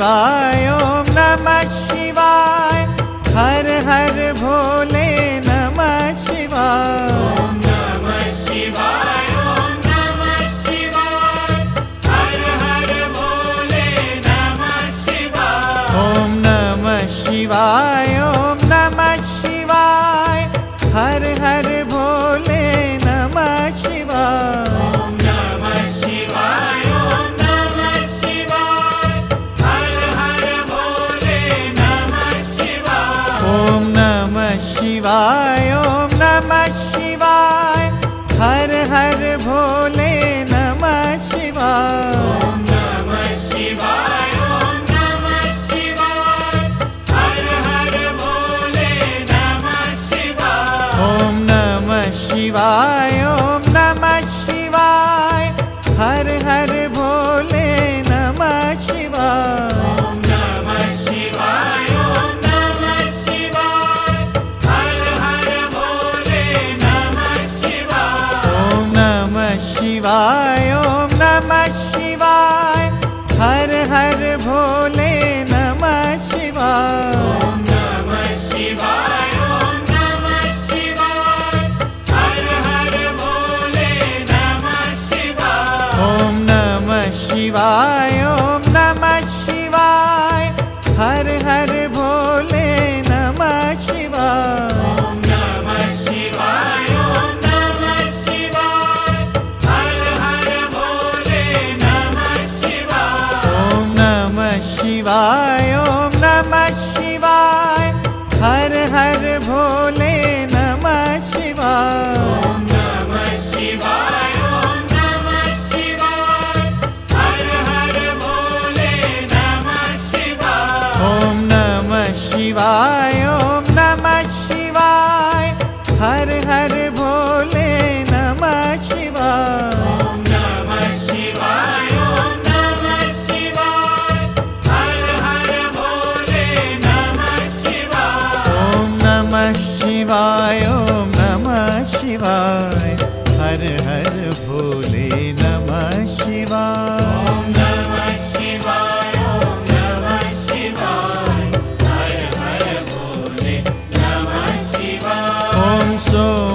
नमः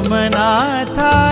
सोमनाथाय नमः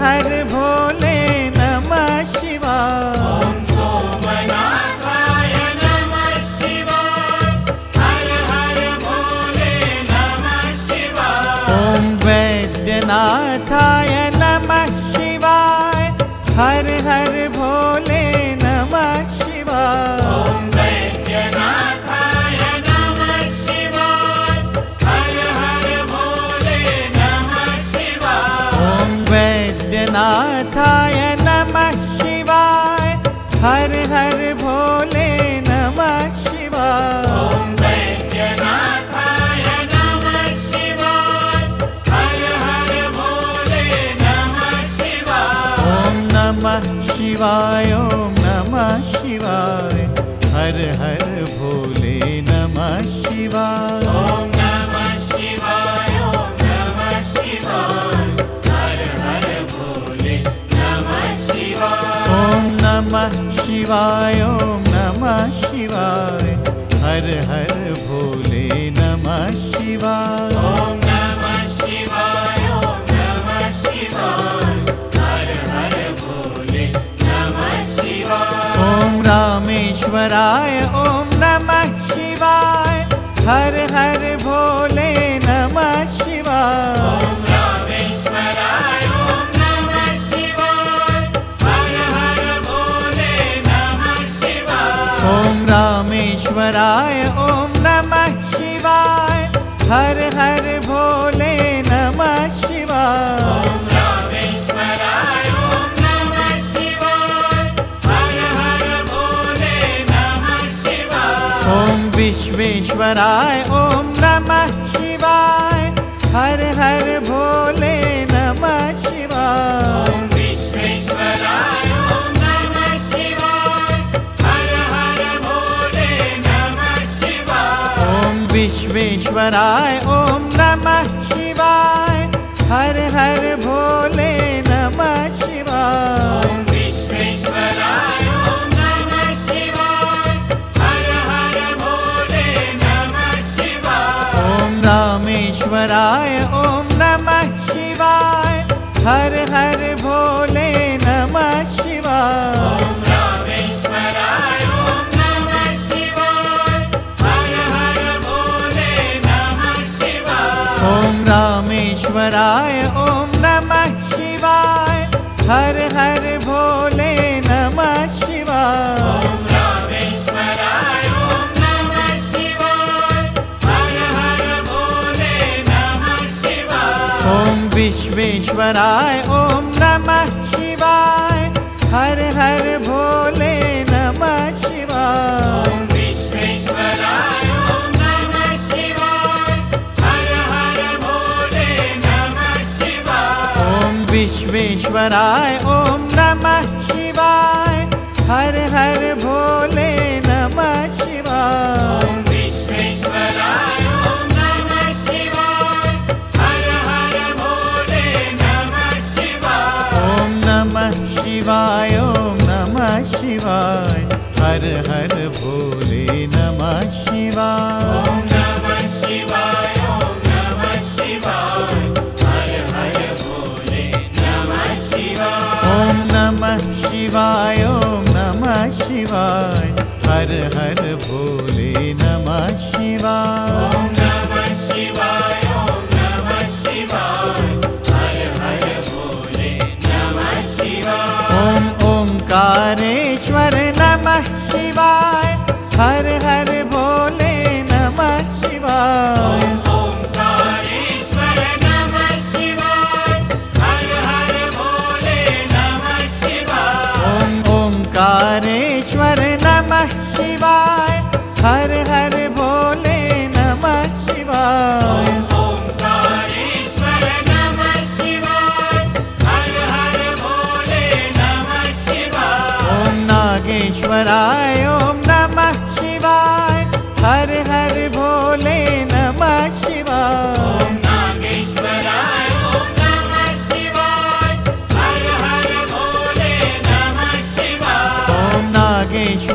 हर हर शिवाय ॐ नमः शिवाय। हर हर भोले नमः शिवाय। ॐ रामेश्वराय ॐ नमः शिवाय। हर हर ईश्वराय ॐ नमः शिवाय हर हर भोले नमः शिवाय विश्वेश्वराय ॐ नमः शिवाय हर हर ॐ नमः शिवाय। हर हर भोले नमः शिवाम् विश्वेश्वराय ॐ when I owe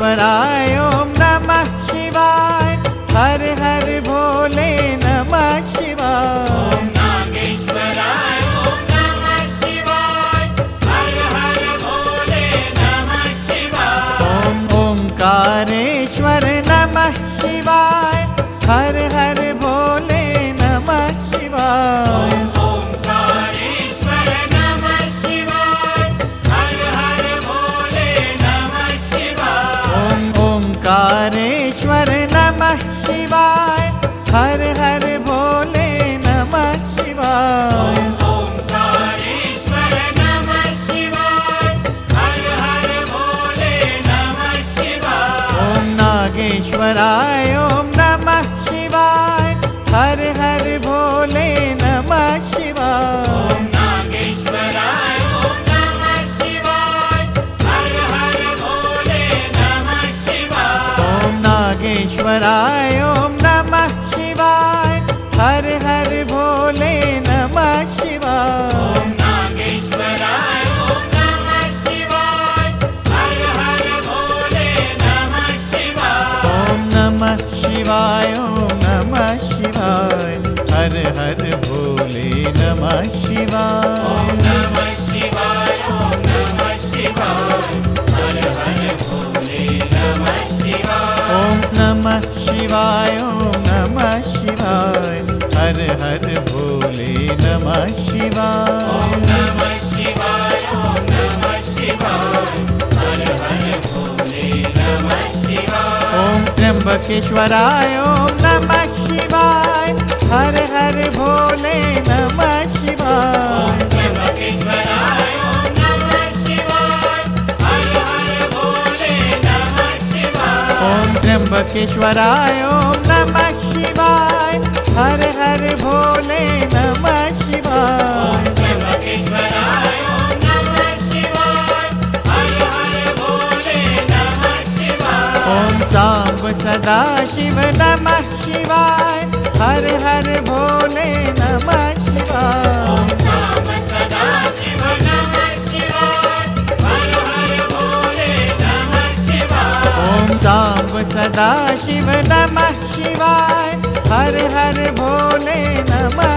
when I when I त्र्यम्बकेश्वराय नम शिवाय। हर हर भोले नमः शिवाय। बकेश्वरायो ॐ नमः शिवाय। हर हर भोले नमः सदा शिव नमः शिवाय। हर हर भोले नमः शिवाय सदा शिव नमः शिवाय। हर हर भोले नमः शिवाय। ॐ साम्ब सदा शिव नमः शिवाय हर हर भोले नमः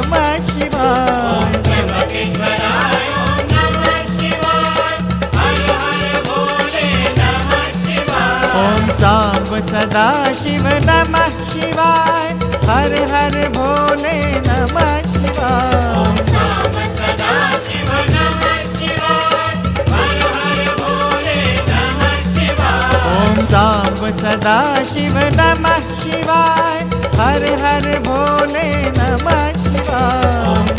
सदा शिव नमः शिवाय। हर हर भोले नमः शिवाय। शिवाय साम सदा शिव नमः शिवाय। हर हर भोले नमः शिवाय।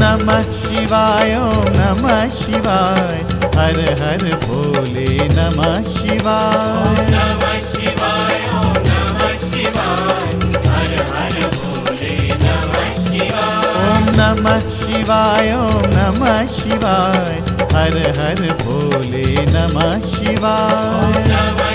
नमः शिवाय नमः शिवाय। हर हर भोले नमः शिवाय। शिवाय हर हर भोले ॐ नमः शिवाय नमः शिवाय। हर हर भोले नमः शिवाय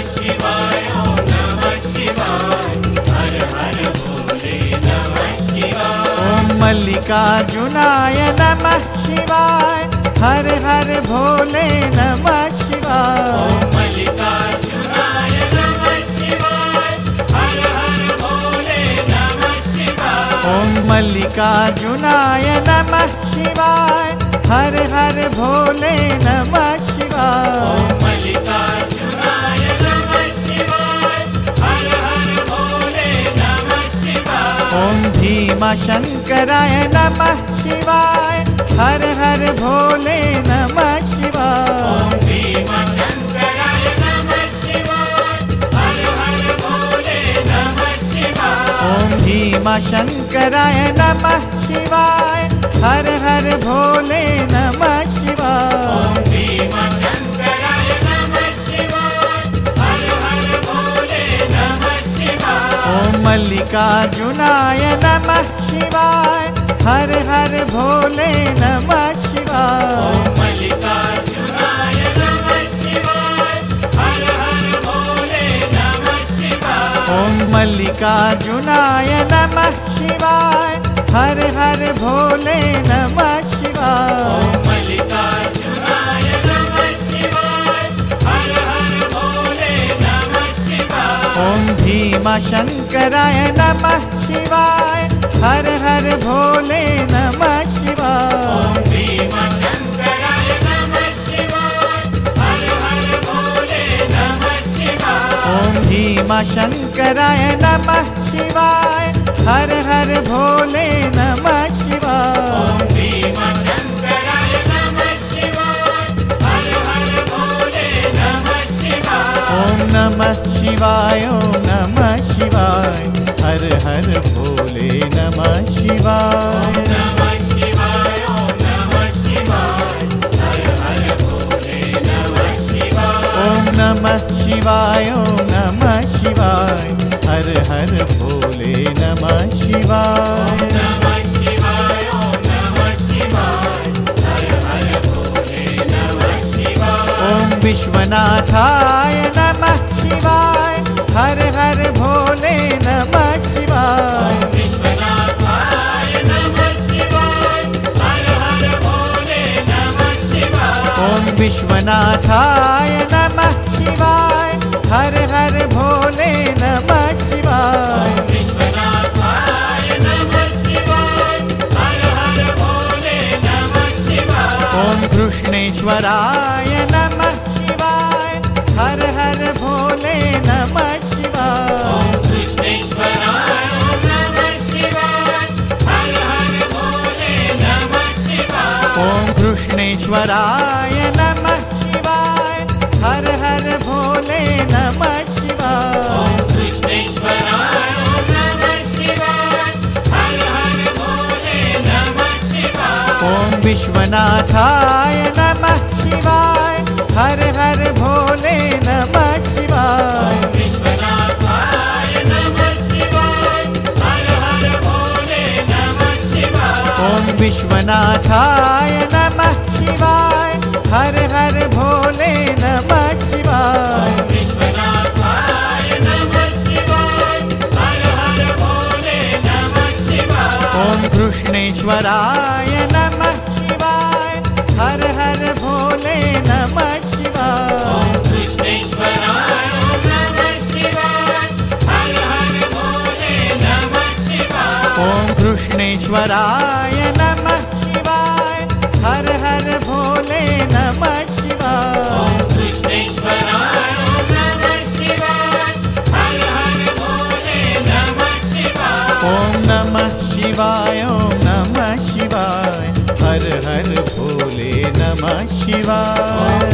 मल्लिकार्जुनाय नमः शिवाय। हर हर भोले नमः शिवाय। मल्लिकार्जुनाय नमः शिवाय। हर हर भोले नमः शिवाय। ॐ मल्लिकार्जुनाय नमः शिवाय। हर हर भोले नमः शिवाय। ॐ भीमशङ्कराय नमः शिवाय। हर हर भोले नमः शिवाय। नमः नमः शिवाय। नमः शिवाय। हर हर भोले नमः शिवाय। मल्लिकार्जुनाय नमः शिवाय। हर हर भोले नमः शिवाय। मल्लिकार्जुनाय नमः शिवाय। हर हर भोले नमः शिवाय। ॐ मल्लिकार्जुनाय नमः शिवाय। हर हर भोले नमः शिवाय। भीम शंकराय नम शिवाय। हर हर भोले नम शिवाय। ओम भीमा शंकराय नम शिवाय। हर हर भोले नम शिवाय। नमः शिवाय नमः शिवाय। हर हर भोले नमः शिवाय। नमः शिवाय नमः नमः शिवाय। हर हर भोले नमः शिवाय। ओम विश्वनाथाय नमः शिवाय, हर हर भोले नमः शिवाय। ओम विश्वनाथाय नमः शिवाय, हर हर भोले नमः शिवाय। ओम कृष्णेश्वराय नमः हर हर भोले नमः शिवाय। कृष्णेश्वराय नमः शिवाय हर हर भोले नमः शिवाय ओम कृष्णेश्वराय नमः शिवाय। हर हर भोले नमः शिवाय। कृष्णेश्वराय नमः शिवाय। हर हर भोले नमः शिवाय। ओम विश्वनाथाय विश्वनाथाय नमः शिवाय। हर हर भोले नमः शिवाय। विश्वनाथाय नमः शिवाय। हर हर भोले नमः शिवाय। ओम कृष्णेश्वराय नमः शिवाय। हर हर भोले नमः शिवाय। कृष्णेश्वराय नमः शिवाय। हर हर भोले नमः शिवाय। ओम कृष्णेश्वराय शिवाय